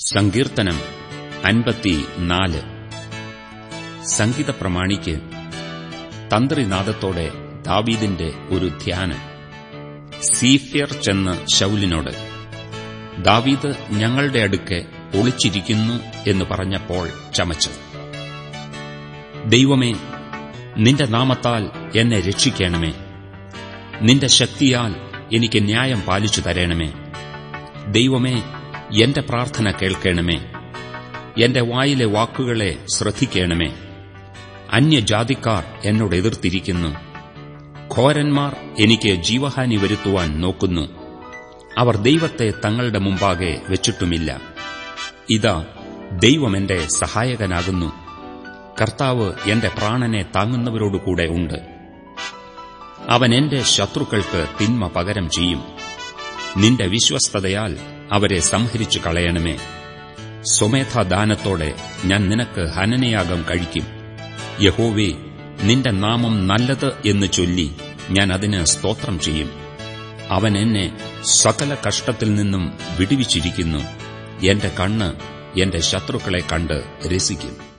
സങ്കീർത്തനം അൻപത്തിനാല്. സംഗീത പ്രമാണിക്ക് തന്ത്രിനാദത്തോടെ ദാവീദിന്റെ ഒരു ധ്യാനം. സീഫിയർ ചെന്ന് ശൌലിനോട് ദാവീദ് ഞങ്ങളുടെ അടുക്കെ ഒളിച്ചിരിക്കുന്നു എന്ന് പറഞ്ഞപ്പോൾ ചമച്ചു. ദൈവമേ നിന്റെ നാമത്താൽ എന്നെ രക്ഷിക്കണമേ. നിന്റെ ശക്തിയാൽ എനിക്ക് ന്യായം പാലിച്ചു തരണമേ. ദൈവമേ എന്റെ പ്രാർത്ഥന കേൾക്കണമേ. എന്റെ വായിലെ വാക്കുകളെ ശ്രദ്ധിക്കണമേ. അന്യജാതിക്കാർ എന്നോട് എതിർത്തിരിക്കുന്നു. ഘോരന്മാർ എനിക്ക് ജീവഹാനി വരുത്തുവാൻ നോക്കുന്നു. അവർ ദൈവത്തെ തങ്ങളുടെ മുമ്പാകെ വെച്ചിട്ടുമില്ല. ഇതാ ദൈവം എന്റെ സഹായകനാകുന്നു. കർത്താവ് എന്റെ പ്രാണനെ താങ്ങുന്നവരോടുകൂടെ ഉണ്ട്. അവൻ എന്റെ ശത്രുക്കൾക്ക് തിന്മ പകരം ചെയ്യും. നിന്റെ വിശ്വസ്തതയാൽ അവരെ സംഹരിച്ചു കളയണമേ. സ്വമേധാദാനത്തോടെ ഞാൻ നിനക്ക് ഹനനയാഗം കഴിക്കും. യഹോവേ നിന്റെ നാമം നല്ലത് എന്ന് ചൊല്ലി ഞാൻ അതിന് സ്തോത്രം ചെയ്യും. അവൻ എന്നെ സകല കഷ്ടത്തിൽ നിന്നും വിടുവിച്ചിരിക്കുന്നു. എന്റെ കണ്ണ് എന്റെ ശത്രുക്കളെ കണ്ട് രസിക്കും.